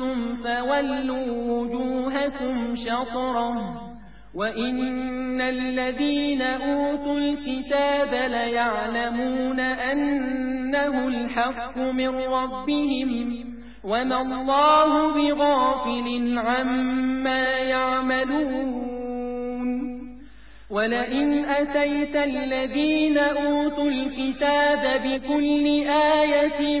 كنتم فولوا وجوهكم شطره وإن الذين أوتوا الكتاب ليعلمون أنه الحق من ربهم وما الله بغافل عما يعملون ولئن أتيت الذين أوتوا الكتاب بكل آية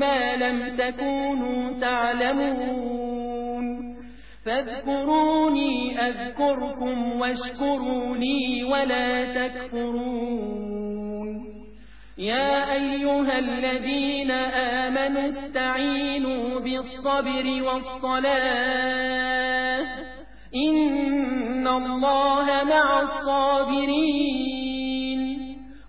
ما لم تكونوا تعلمون. فاذكروني أذكركم واشكروا لي ولا تكفرون. يا أيها الذين آمنوا استعينوا بالصبر والصلاة. إن الله مع الصابرين.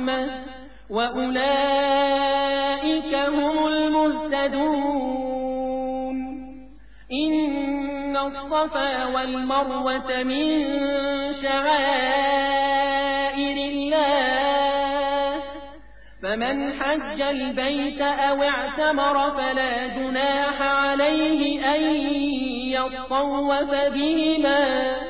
ورحمة وأولئك هم المهتدون. إن الصفا والمروة من شعائر الله. فمن حج البيت أو اعتمر فلا جناح عليه أن يطوف بهما.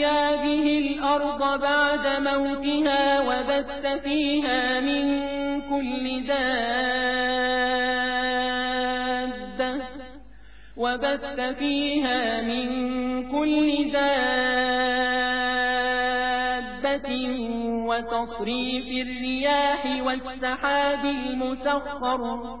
فأحيا به الأرض بعد موتها وبث فيها من كل دابة وبث فيها من كل دابة وتصريف الرياح والسحاب المسخر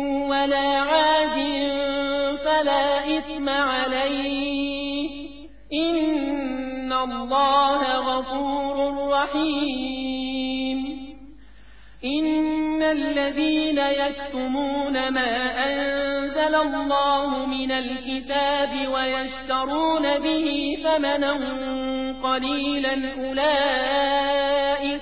ولا عاد فلا إثم عليه. إن الله غفور رحيم. إن الذين يكتمون ما أنزل الله من الكتاب ويشترون به ثمنا قليلا أولئك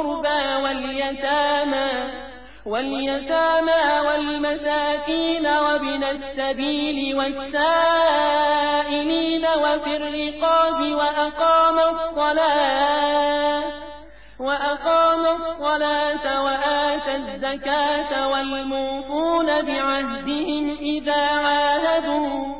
القربى واليتامى واليتامى والمساكين وابن السبيل والسائلين وفي الرقاب وأقام الصلاة وأقام الصلاة وآتى الزكاة والموفون بعهدهم إذا عاهدوا.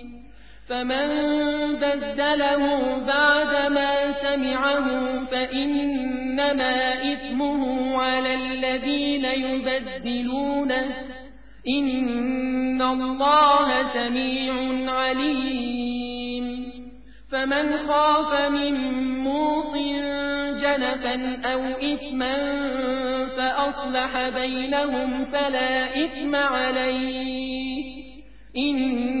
فمن بدله بعدما سمعه فإنما إثمه على الذين يبدلونه. إن الله سميع عليم. فمن خاف من موص جنفا أو إثما فأصلح بينهم فلا إثم عليه. إن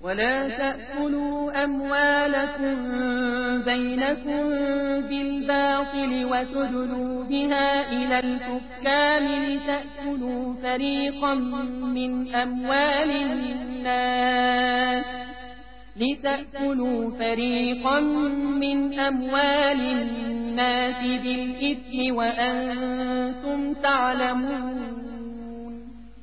ولا تأكلوا أموالكم بينكم بالباطل وتدلوا بها إلى الحكام لتأكلوا فريقا من أموال الناس. لتأكلوا فريقا من أموال الناس بالإثم وأنتم تعلمون.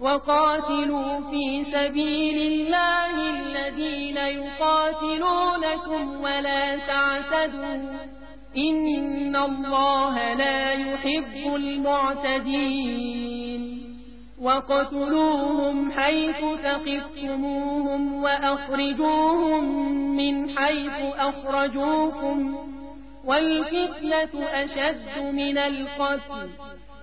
وقاتلوا في سبيل الله الذين يقاتلونكم ولا تعتدوا. إن الله لا يحب المعتدين. وقتلوهم حيث ثقفتموهم وأخرجوهم من حيث أخرجوكم. والفتنة أشد من القتل.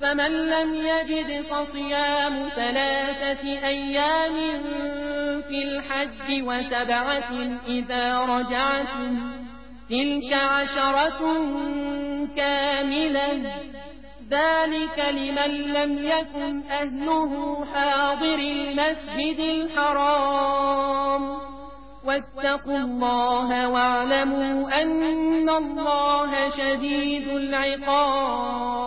فمن لم يجد فصيام ثلاثة أيام في الحج وسبعة إذا رجعتم تلك عشرة كاملة. ذلك لمن لم يكن أهله حاضر المسجد الحرام. واتقوا الله واعلموا أن الله شديد العقاب.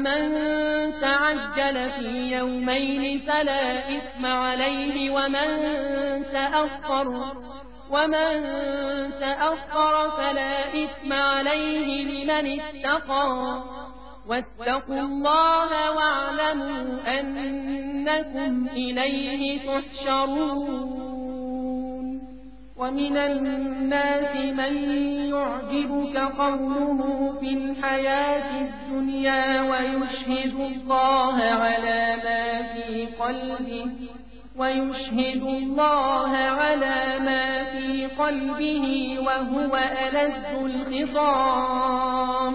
فمن تعجل في يومين فلا إثم عليه ومن تأخر ومن تأخر فلا إثم عليه لمن اتقى واتقوا الله واعلموا أنكم إليه تحشرون ومن الناس من يعجبك قوله في الحياة الدنيا ويشهد الله على ما في قلبه ويشهد الله على ما في قلبه وهو ألد الخصام.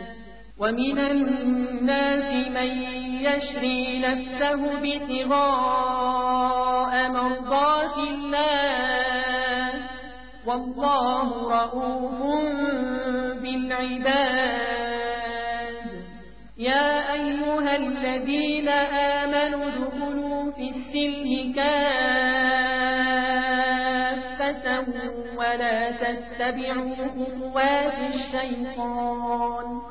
ومن الناس من يشري نفسه ابتغاء مرضات الله والله رؤوف بالعباد. يا أيها الذين آمنوا ادخلوا في السلم كافة ولا تتبعوا خطوات الشيطان.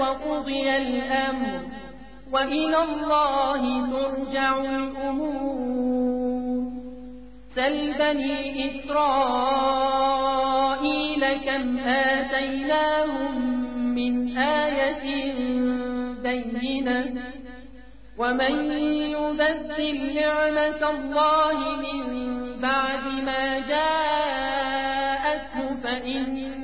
وقضي الأمر. وإلى الله ترجع الأمور. سل بني إسرائيل كم آتيناهم من آية بينة. ومن يبدل نعمة الله من بعد ما جاءته فإن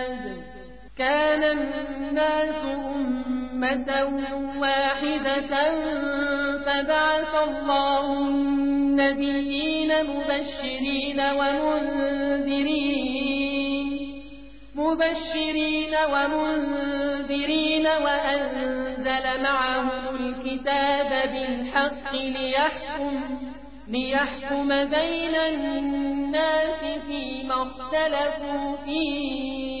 كان الناس أمة واحدة فبعث الله النبيين مبشرين ومنذرين مبشرين ومنذرين وأنزل معهم الكتاب بالحق ليحكم ليحكم بين الناس فيما اختلفوا فيه.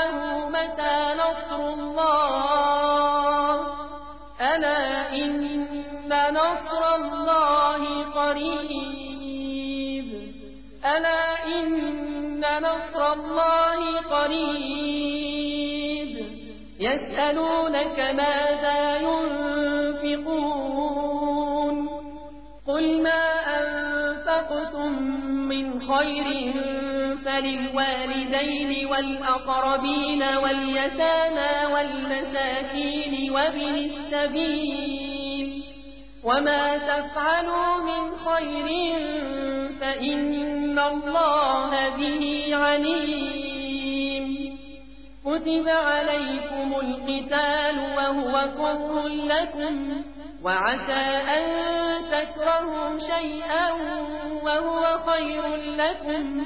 متى نصر الله؟ ألا إن نصر الله قريب؟ ألا إن نصر الله قريب؟ يسألونك ماذا ينفقون؟ قل ما أنفقتم من خير فللوالدين والأقربين واليتامى والمساكين وابن السبيل وما تفعلوا من خير فإن الله به عليم كتب عليكم القتال وهو كره لكم وعسى أن تكرهوا شيئا وهو خير لكم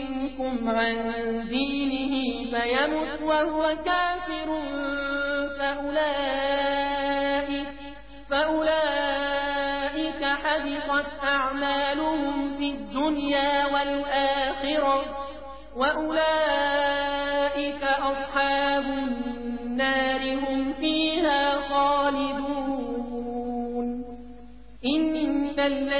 عن دينه فيمت وهو كافر فأولئك, فأولئك حبطت أعمالهم في الدنيا والآخرة وأولئك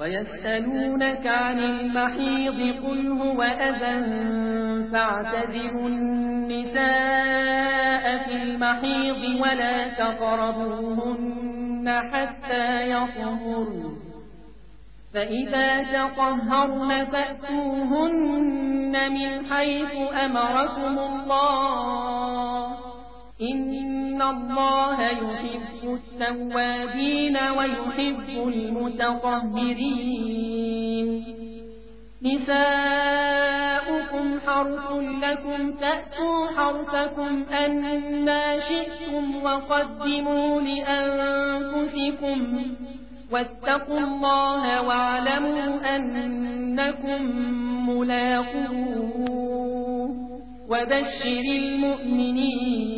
ويسألونك عن المحيض قل هو أذى فاعتذروا النساء في المحيض ولا تقربوهن حتى يطهرن فإذا تطهرن فأتوهن من حيث أمركم الله. إن الله يحب التوابين ويحب المتطهرين نساؤكم حرث لكم تأتوا حرثكم أنا شئتم وقدموا لأنفسكم واتقوا الله واعلموا أنكم ملاقوه وبشر المؤمنين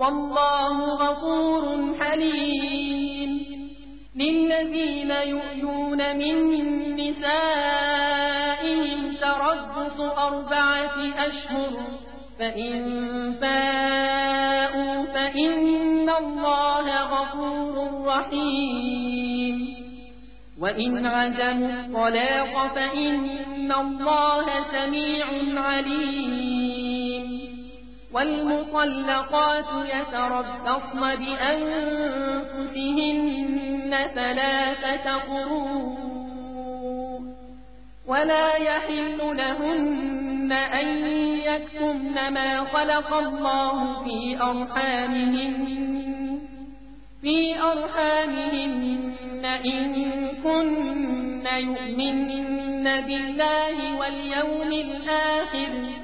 والله غفور حليم. للذين يؤلون من نسائهم تربص أربعة أشهر. فإن فاءوا فإن الله غفور رحيم. وإن عزموا الطلاق فإن الله سميع عليم. والمطلقات يتربصن بأنفسهن ثلاثة قروء ولا يحل لهن أن يكتمن ما خلق الله في أرحامهن في أرحامهن إن كن يؤمن بالله واليوم الآخر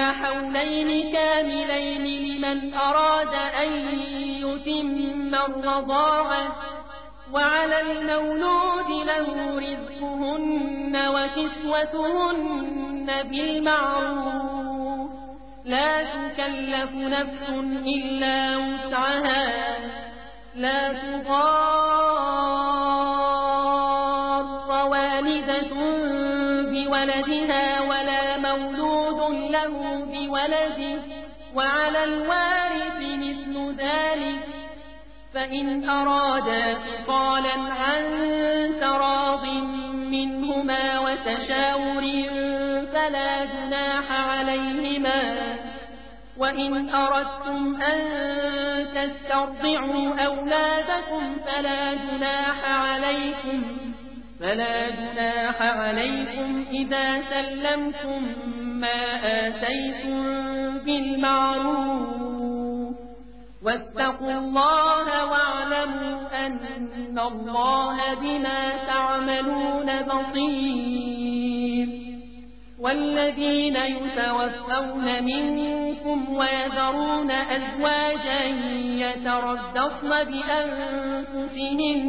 حولين كاملين لمن أراد أن يتم الرضاعة وعلى المولود له رزقهن وكسوتهن بالمعروف. لا تكلف نفس إلا وسعها لا تضار والدة بولدها بولده وعلى الوارث مثل ذلك. فإن أرادا فقالا عن تراض منهما وتشاور فلا جناح عليهما. وإن أردتم أن تسترضعوا أولادكم فلا جناح عليكم. فلا جناح عليكم إذا سلمتم ما آتيتم بالمعروف. واتقوا الله واعلموا أن الله بما تعملون بصير. والذين يتوفون منكم ويذرون أزواجا يتربصن بأنفسهن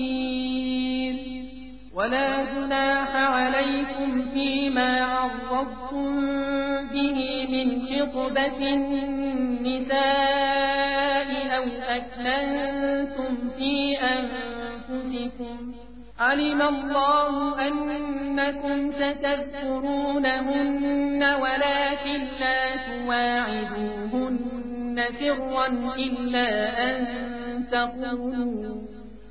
ولا جناح عليكم فيما عرضتم به من خطبة النساء أو أكلنتم في أنفسكم. علم الله أنكم ستذكرونهن ولكن لا تواعدوهن سرا إلا أن تقولوا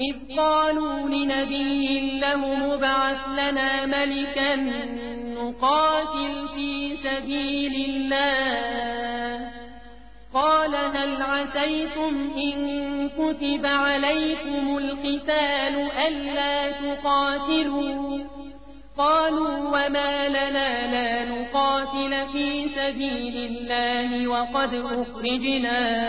إذ قالوا لنبي لهم ابعث لنا ملكا نقاتل في سبيل الله. قال هل عسيتم إن كتب عليكم القتال ألا تقاتلوا؟ قالوا وما لنا لا نقاتل في سبيل الله وقد أخرجنا.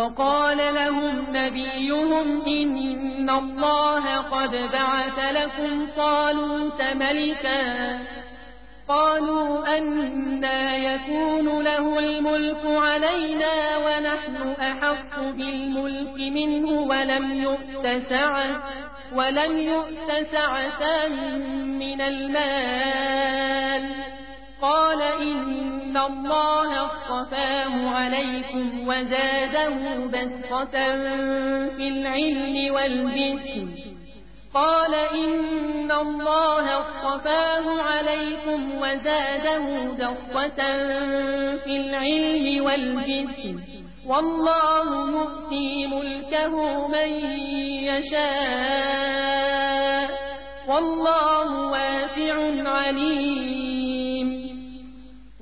وقال لهم نبيهم إن الله قد بعث لكم طالوت ملكا. قالوا أنا يكون له الملك علينا ونحن أحق بالملك منه ولم يؤت سعة ولم يؤت سعة من المال. قال إن الله اصطفاه عليكم وزاده بسطة في العلم والجسم قال إن الله اصطفاه عليكم وزاده بسطة في العلم والجسم والله يؤتي ملكه من يشاء. والله واسع عليم.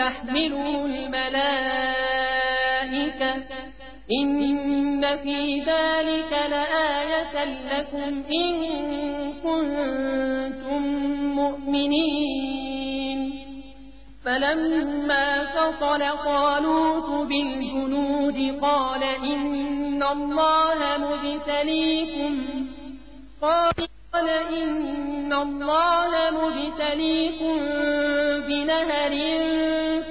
تحمله الملائكة. إن في ذلك لآية لكم إن كنتم مؤمنين. فلما فصل طالوت بالجنود قال إن الله مبتليكم قال إن الله مبتليكم بنهر